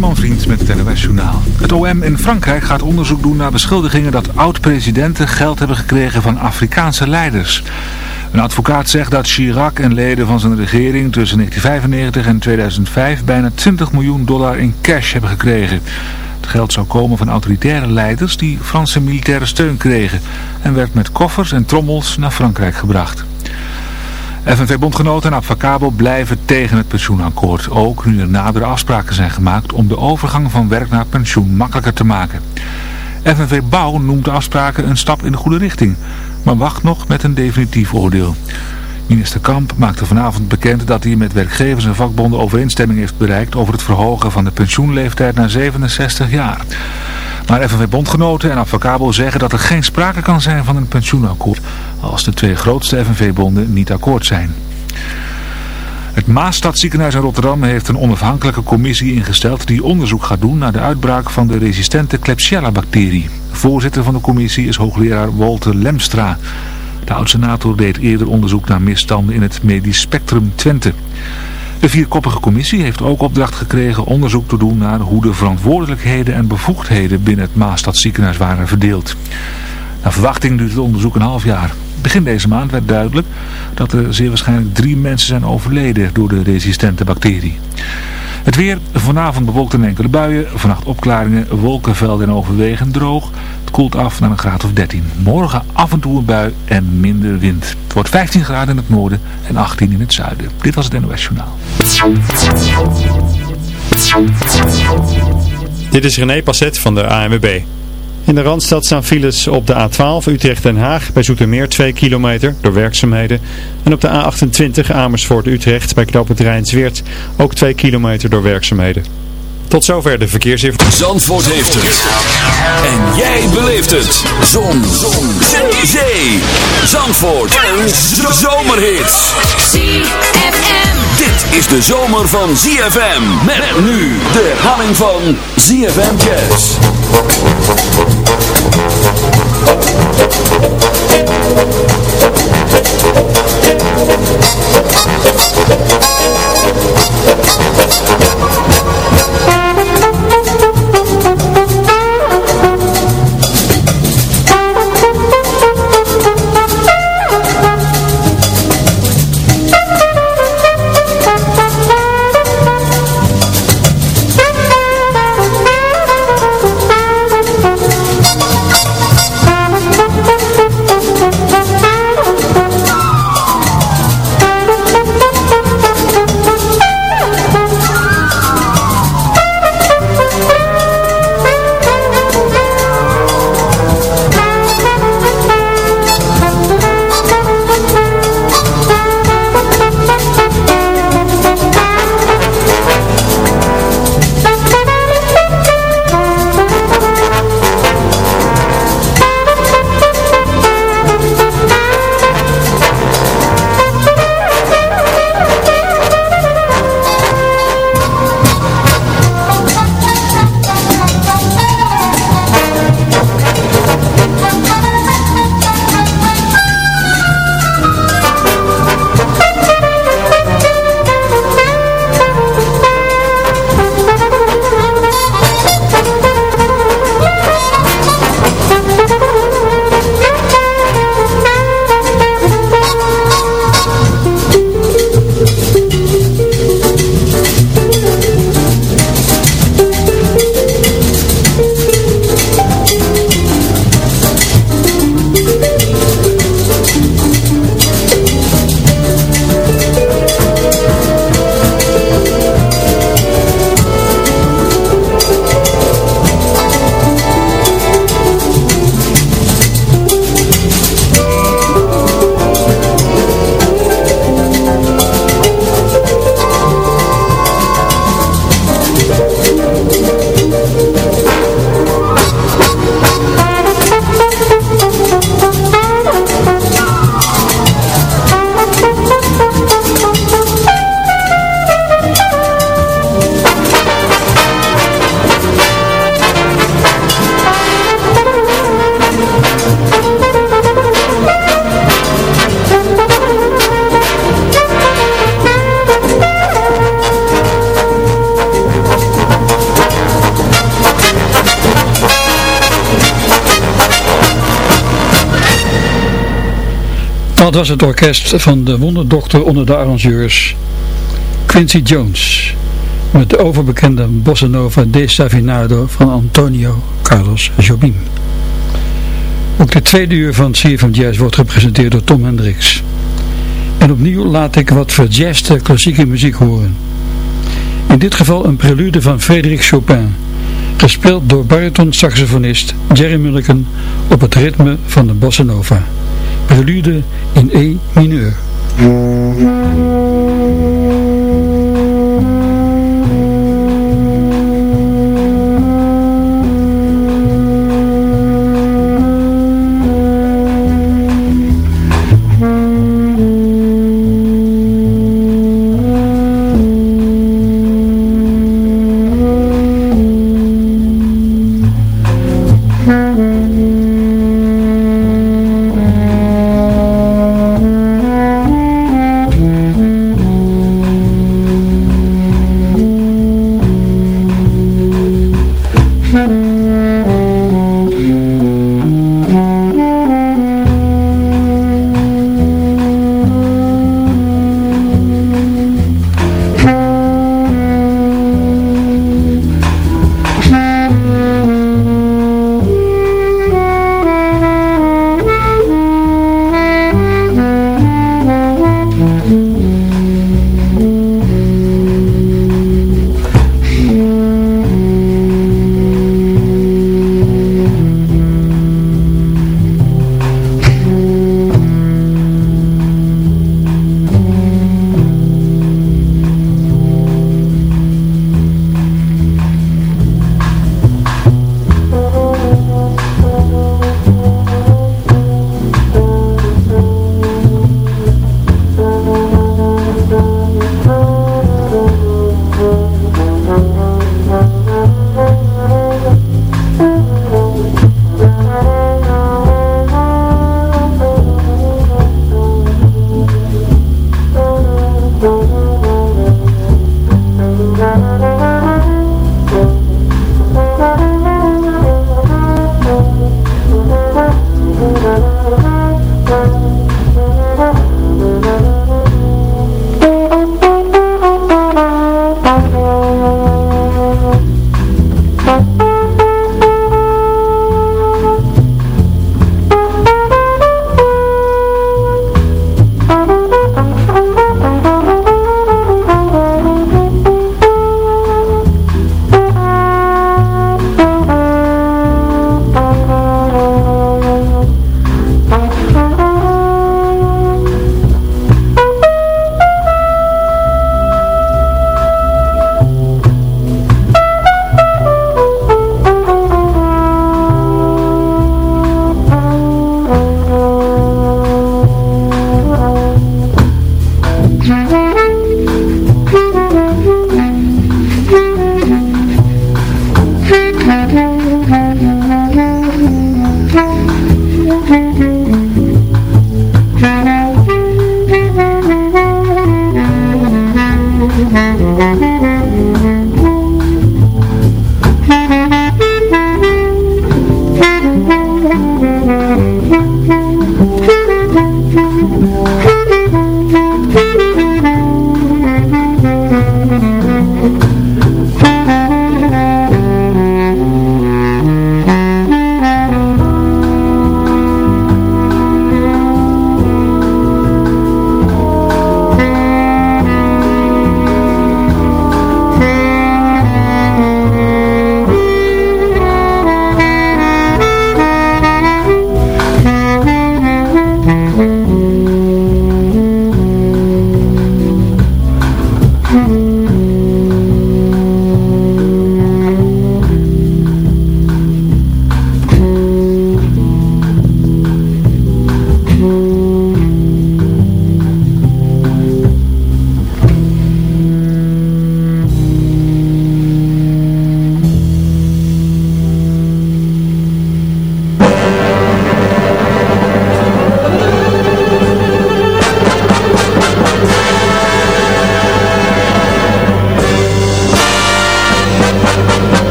Herman Vriend met het NOS Journaal. Het OM in Frankrijk gaat onderzoek doen naar beschuldigingen dat oud-presidenten geld hebben gekregen van Afrikaanse leiders. Een advocaat zegt dat Chirac en leden van zijn regering tussen 1995 en 2005 bijna 20 miljoen dollar in cash hebben gekregen. Het geld zou komen van autoritaire leiders die Franse militaire steun kregen en werd met koffers en trommels naar Frankrijk gebracht. FNV-bondgenoten en Abfacabo blijven tegen het pensioenakkoord. Ook nu er nadere afspraken zijn gemaakt om de overgang van werk naar pensioen makkelijker te maken. FNV Bouw noemt de afspraken een stap in de goede richting, maar wacht nog met een definitief oordeel. Minister Kamp maakte vanavond bekend dat hij met werkgevers en vakbonden overeenstemming heeft bereikt over het verhogen van de pensioenleeftijd naar 67 jaar. Maar FNV-bondgenoten en Avacabo zeggen dat er geen sprake kan zijn van een pensioenakkoord als de twee grootste FNV-bonden niet akkoord zijn. Het Maastadziekenhuis in Rotterdam heeft een onafhankelijke commissie ingesteld die onderzoek gaat doen naar de uitbraak van de resistente Klebsiella-bacterie. Voorzitter van de commissie is hoogleraar Walter Lemstra. De oud-senator deed eerder onderzoek naar misstanden in het medisch spectrum Twente. De vierkoppige commissie heeft ook opdracht gekregen onderzoek te doen naar hoe de verantwoordelijkheden en bevoegdheden binnen het Maastadziekenhuis waren verdeeld. Naar verwachting duurt het onderzoek een half jaar. Begin deze maand werd duidelijk dat er zeer waarschijnlijk drie mensen zijn overleden door de resistente bacterie. Het weer, vanavond bewolkt in enkele buien, vannacht opklaringen, wolkenvelden en overwegend droog. Het koelt af naar een graad of 13. Morgen af en toe een bui en minder wind. Het wordt 15 graden in het noorden en 18 in het zuiden. Dit was het NOS Journaal. Dit is René Passet van de ANWB. In de Randstad staan files op de A12 Utrecht-Den Haag bij Zoetermeer 2 kilometer door werkzaamheden. En op de A28 Amersfoort-Utrecht bij knooppunt Rijnsweert ook 2 kilometer door werkzaamheden. Tot zover de verkeersinformatie. Zandvoort heeft het. En jij beleeft het. Zon. Zon. Zee. Zandvoort. Een zomerhit. ZFM. Dit is de zomer van ZFM. Met nu de herhaling van ZFM Jazz. Thank was het orkest van de wonderdokter onder de arrangeurs Quincy Jones met de overbekende bossa nova Desafinado van Antonio Carlos Jobim. Ook de tweede uur van CFM Jazz wordt gepresenteerd door Tom Hendricks. En opnieuw laat ik wat verjazzte klassieke muziek horen. In dit geval een prelude van Frédéric Chopin, gespeeld door bariton-saxofonist Jerry Mulliken op het ritme van de bossa nova. Prelude in E mineur.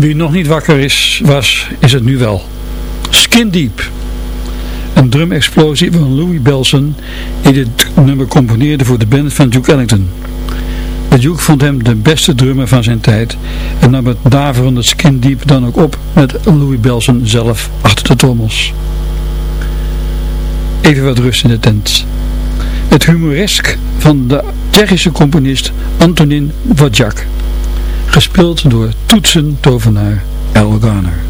Wie nog niet wakker is, was, is het nu wel. Skin Deep. Een drumexplosie van Louis Belson, die dit nummer componeerde voor de band van Duke Ellington. De Duke vond hem de beste drummer van zijn tijd en nam het daverende Skin Deep dan ook op met Louis Belson zelf achter de trommels. Even wat rust in de tent. Het humoresk van de Tsjechische componist Antonin Dvořák, gespeeld door toetsen-tovenaar El Garner.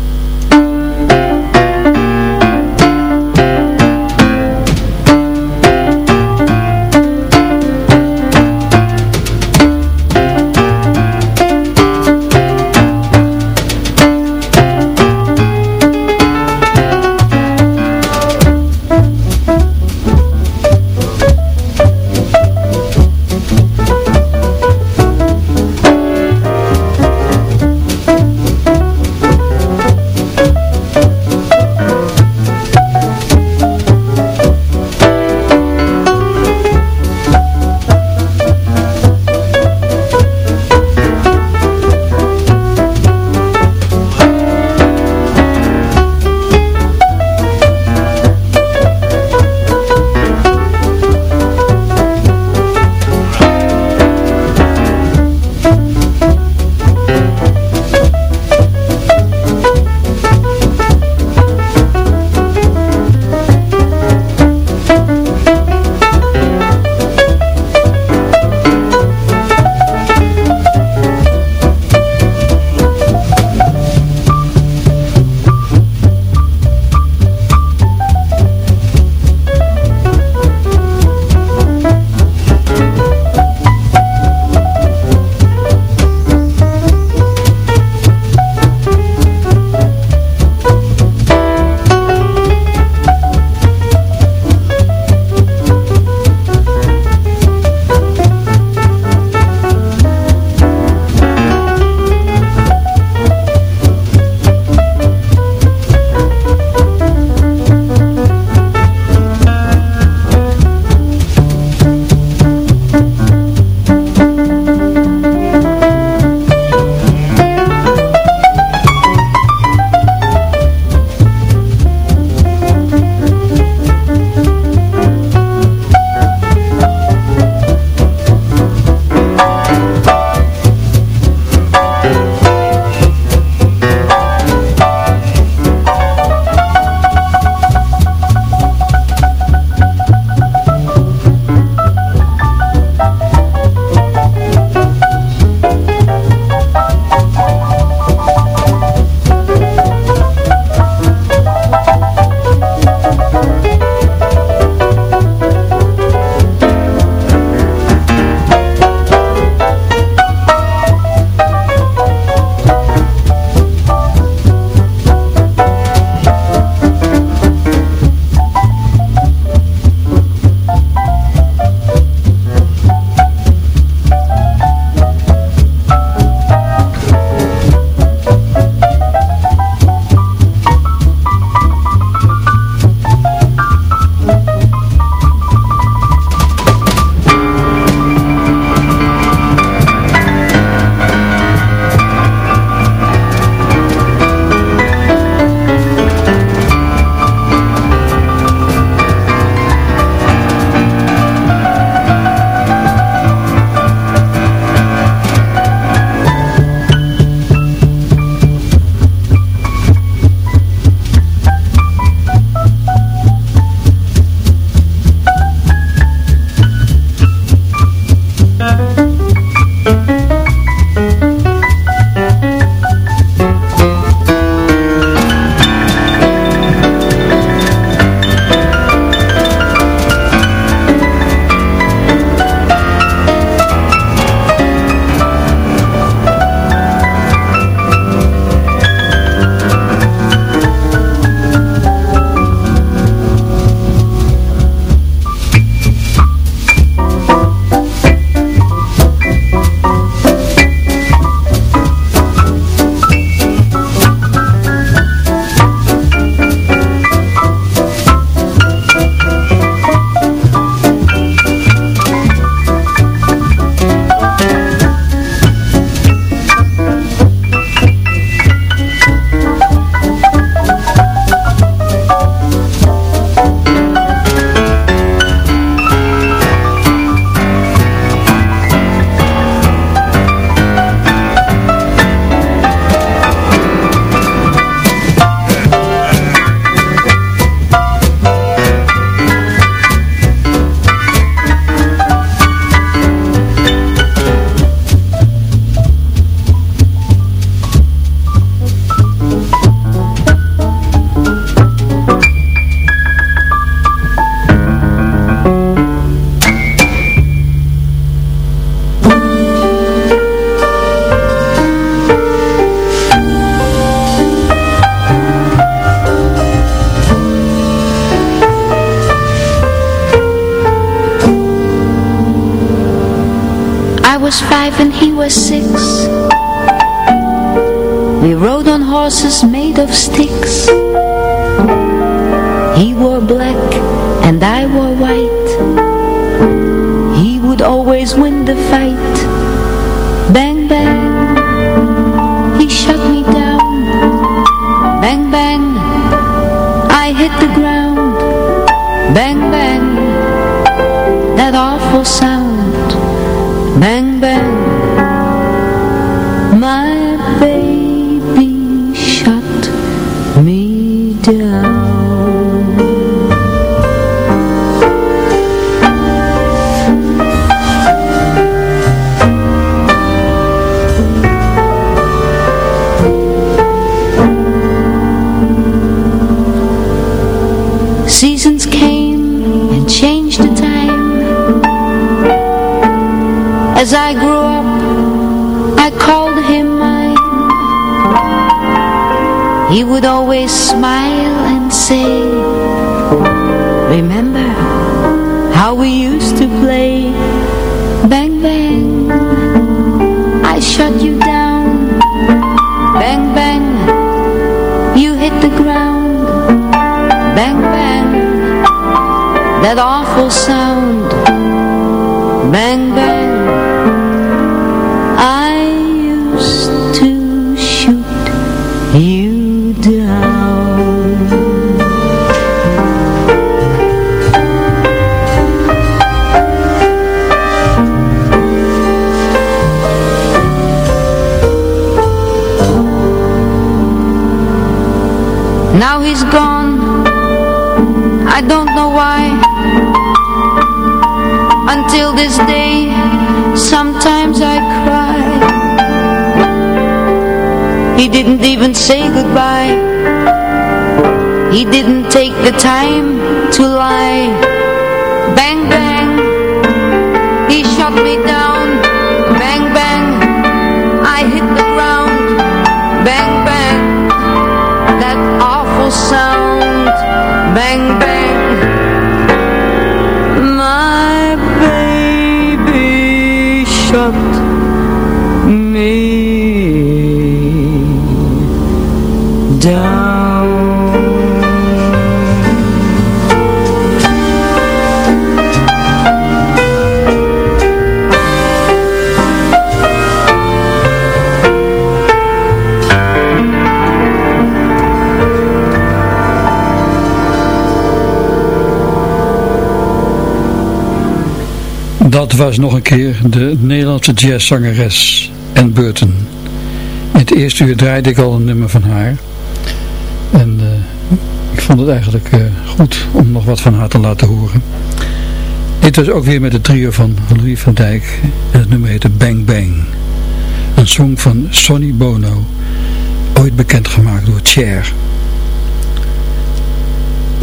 Was five and he was six. We rode on horses made of sticks. He wore black and I wore white. He would always win the fight. Bang bang. He shut me down. Bang bang. I hit the ground. Bang bang. That awful sound Bang bang would always smile and say Remember how we used to play? Bang bang I shut you down. Bang bang You hit the ground. Bang bang That awful sound. Bang bang Now he's gone. I don't know why. Until this day Sometimes I cry. He didn't even say goodbye. He didn't take the time to lie. Bang bang. He shot me down sound Bang Dat was nog een keer de Nederlandse jazzzangeres Ann Burton. In het eerste uur draaide ik al een nummer van haar. En eh, ik vond het eigenlijk eh, goed om nog wat van haar te laten horen. Dit was ook weer met het trio van Louis van Dijk. En het nummer heette Bang Bang. Een song van Sonny Bono. Ooit bekendgemaakt door Cher.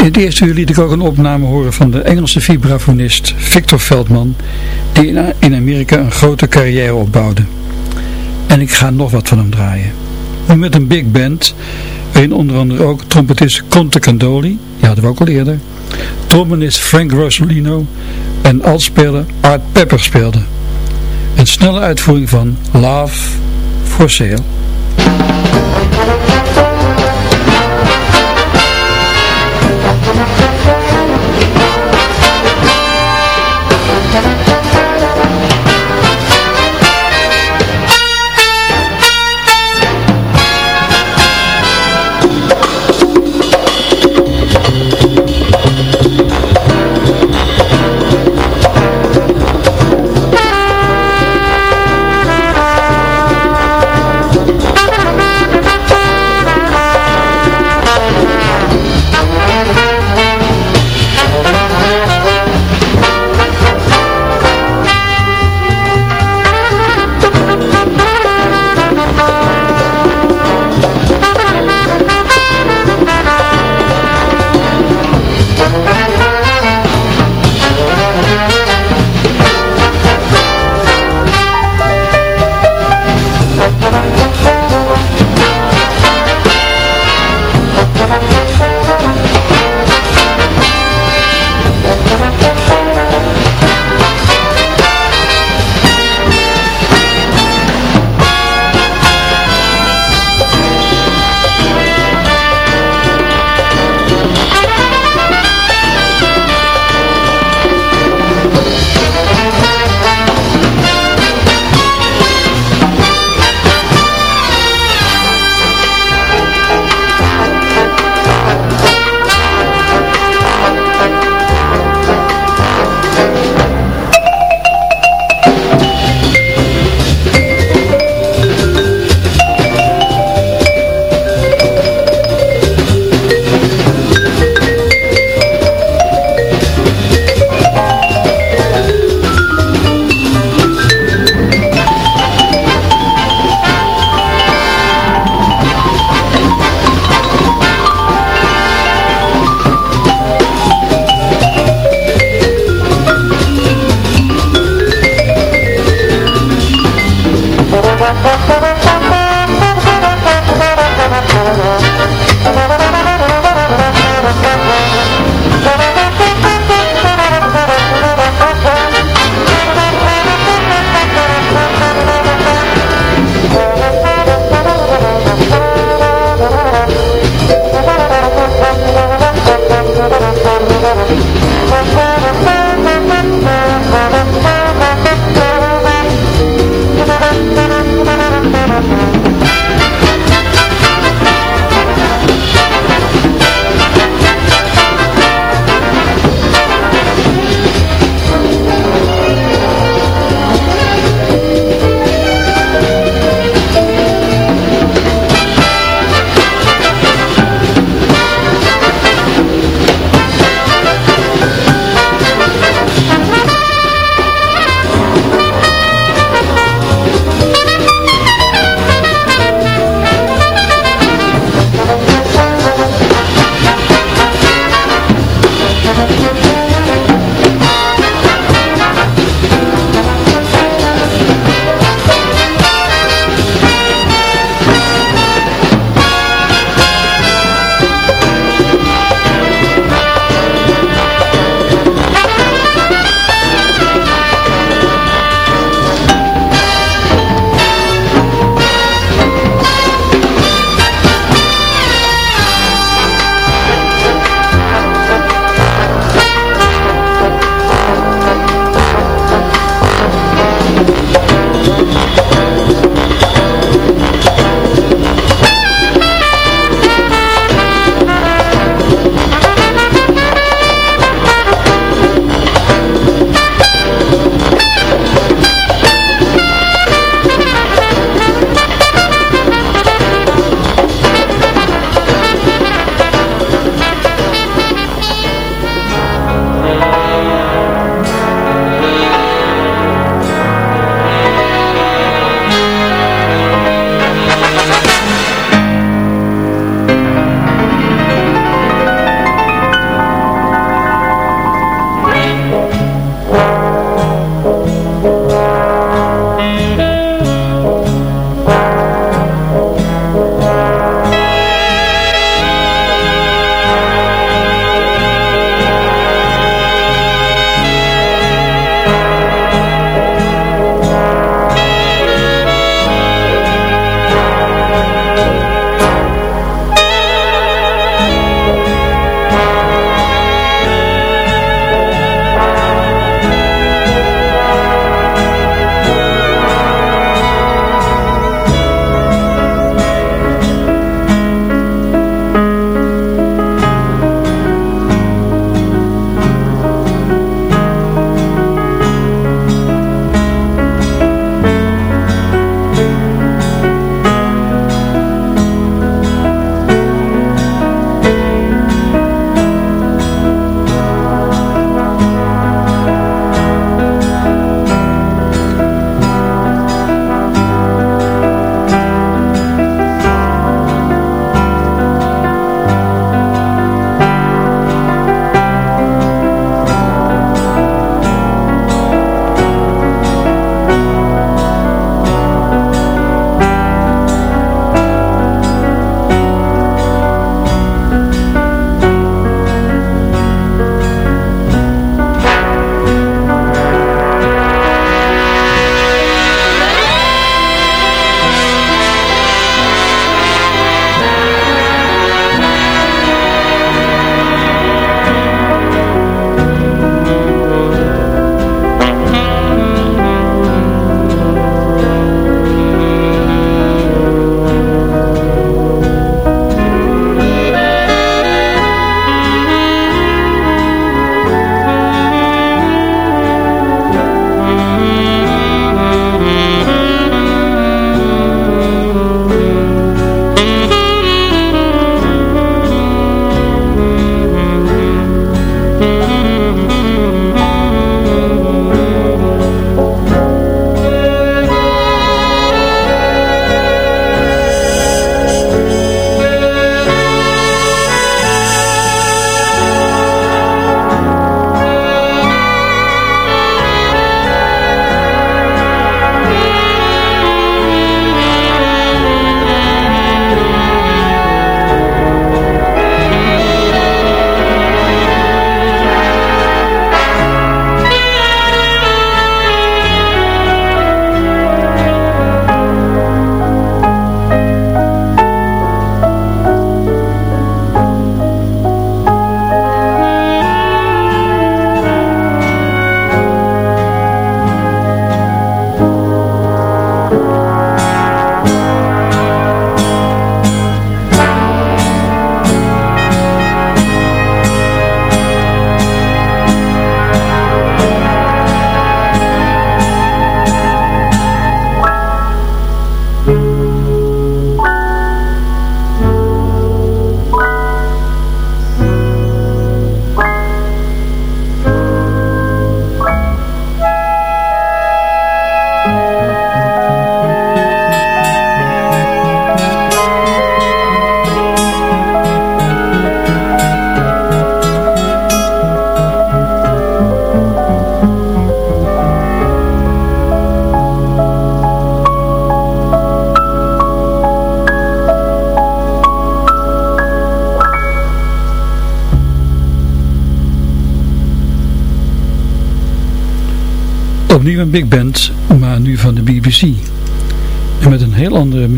In het eerste uur liet ik ook een opname horen van de Engelse vibrafonist Victor Veldman, die in Amerika een grote carrière opbouwde. En ik ga nog wat van hem draaien. Nu met een big band, waarin onder andere ook trompetist Conte Candoli, die hadden we ook al eerder, trombonist Frank Rosolino en altspeler Art Pepper speelden. Een snelle uitvoering van Love for Sale.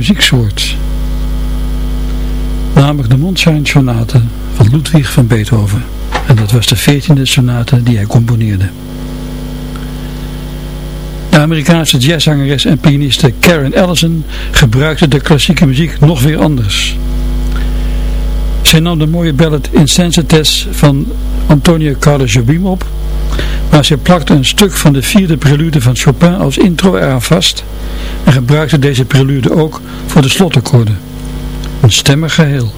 Muzieksoort. Namelijk de Mondschein Sonate van Ludwig van Beethoven. En dat was de veertiende sonate die hij componeerde. De Amerikaanse jazzzangeres en pianiste Karen Ellison gebruikte de klassieke muziek nog weer anders. Zij nam de mooie ballad Insensites van Antonio Carlos Jobim op, maar ze plakte een stuk van de vierde prelude van Chopin als intro eraan vast en gebruikte deze prelude ook voor de slotakkoorden. Een stemmig geheel.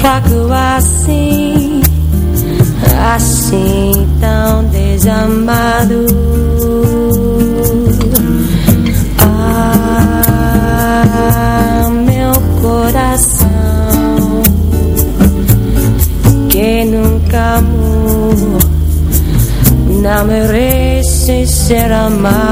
fraco assim, assim tão desamado. Ah, meu coração que nunca amou, não merece ser amado.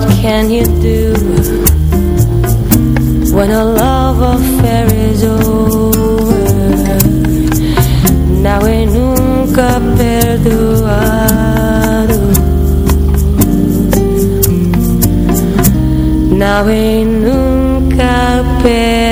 What can you do when a love affair is over? Now e nunca perdoado. Now e nunca perdoado.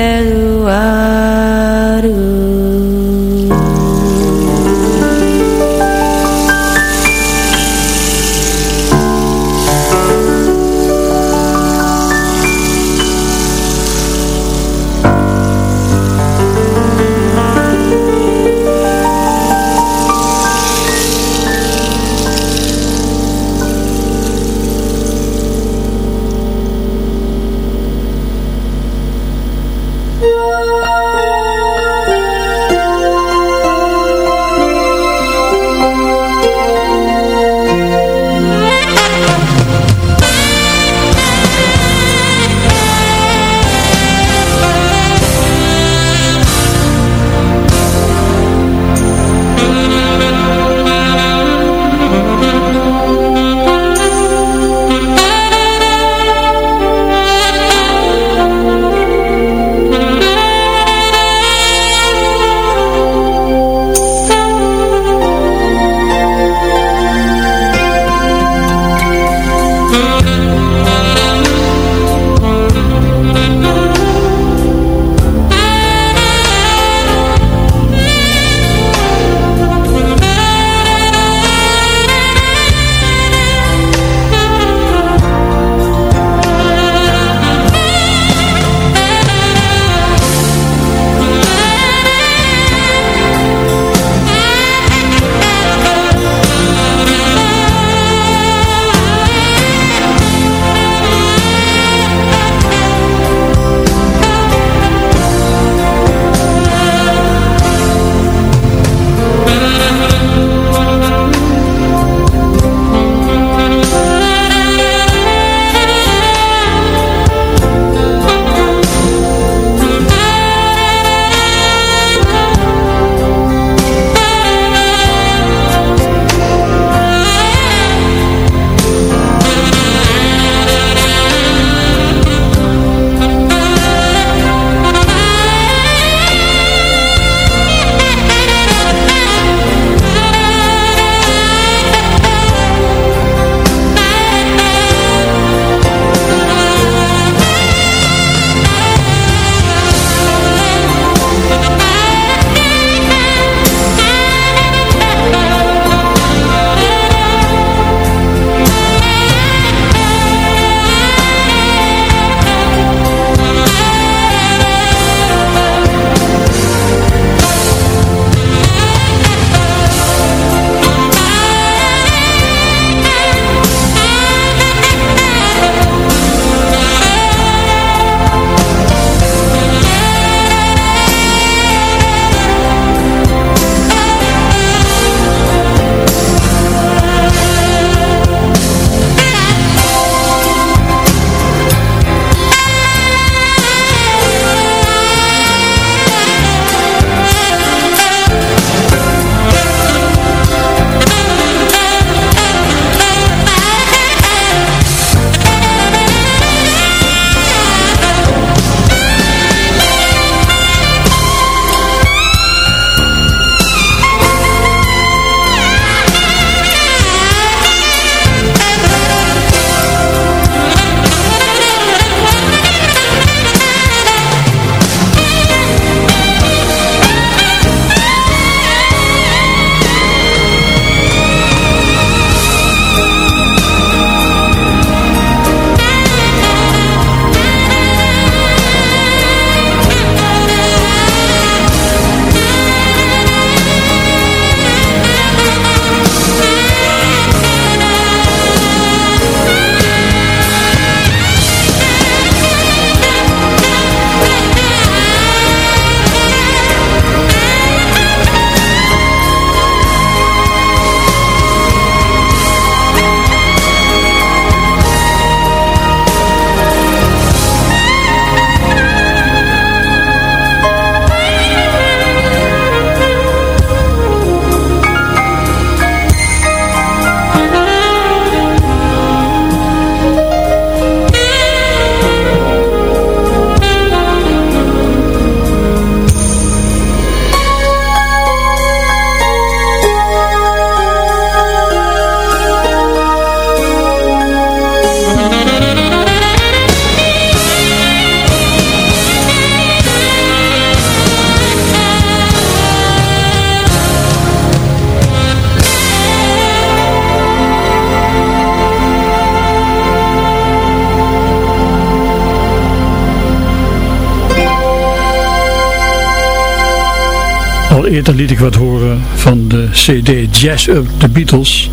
Eerder liet ik wat horen van de CD Jazz Up The Beatles,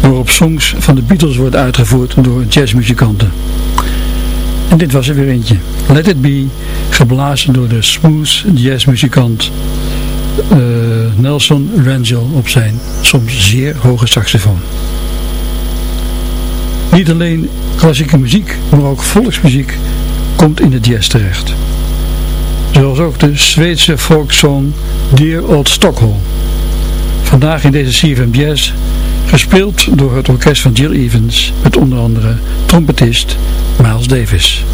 waarop songs van de Beatles worden uitgevoerd door jazzmuzikanten. En dit was er weer eentje. Let It Be, geblazen door de smooth jazzmuzikant uh, Nelson Rangel op zijn soms zeer hoge saxofoon. Niet alleen klassieke muziek, maar ook volksmuziek komt in de jazz terecht. Zoals ook de Zweedse folksong Dear Old Stockholm. Vandaag in deze CFM Jazz, gespeeld door het orkest van Jill Evans, met onder andere trompetist Miles Davis.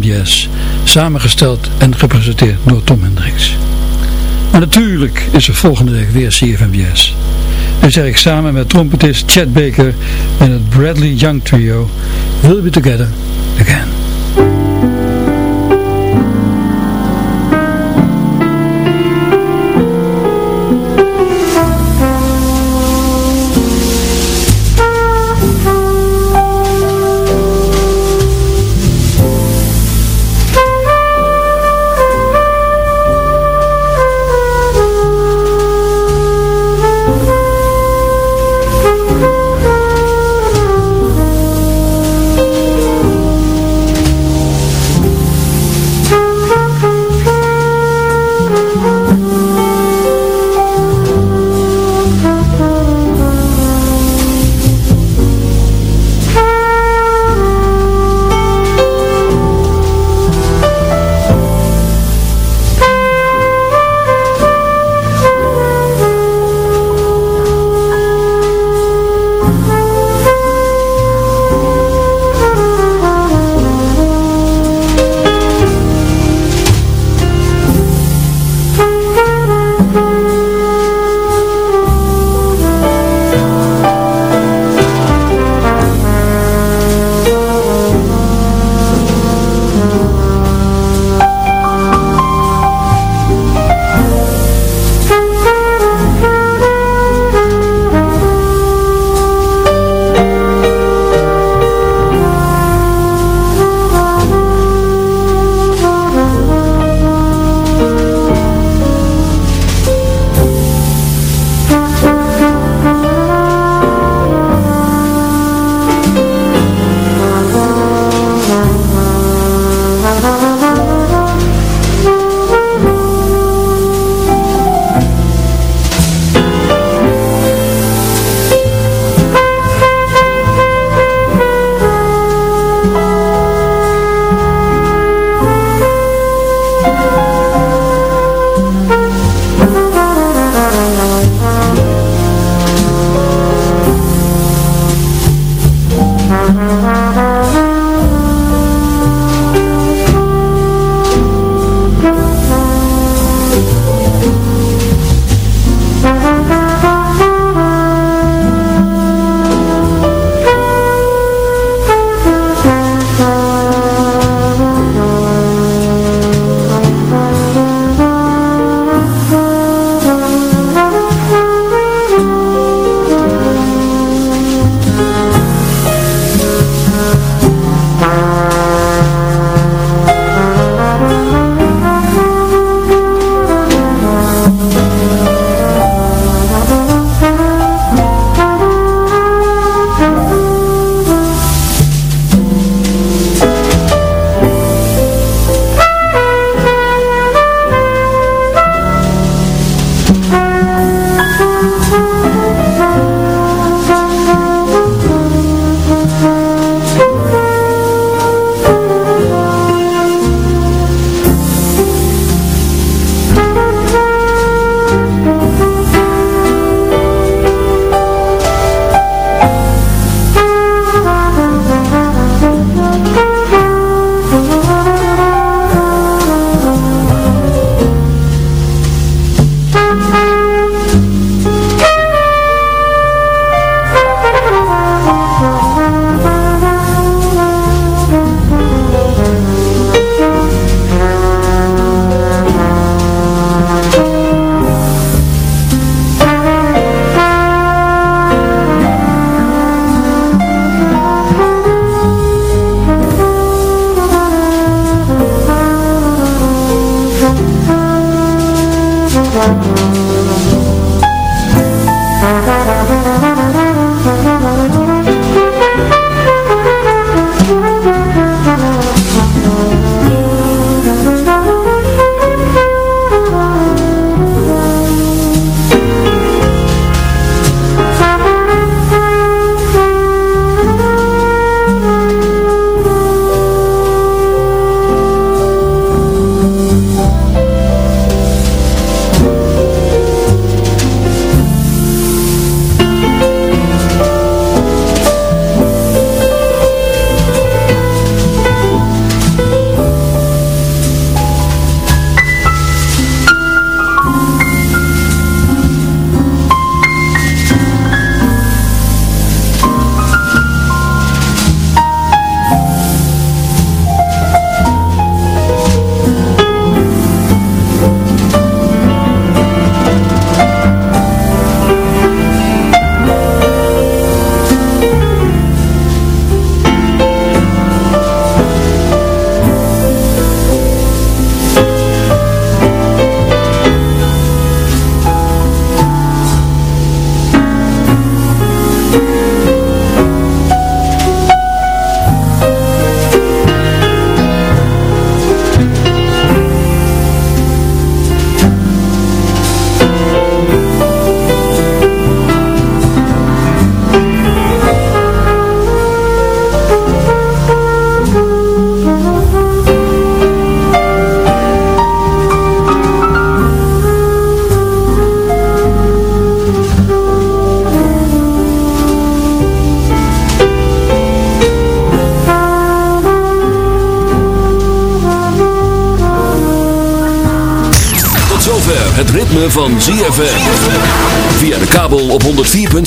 Jazz, samengesteld en gepresenteerd door Tom Hendricks. Maar natuurlijk is er volgende week weer CFM. Dus zeg ik samen met trompetist Chad Baker en het Bradley Young Trio We'll Be Together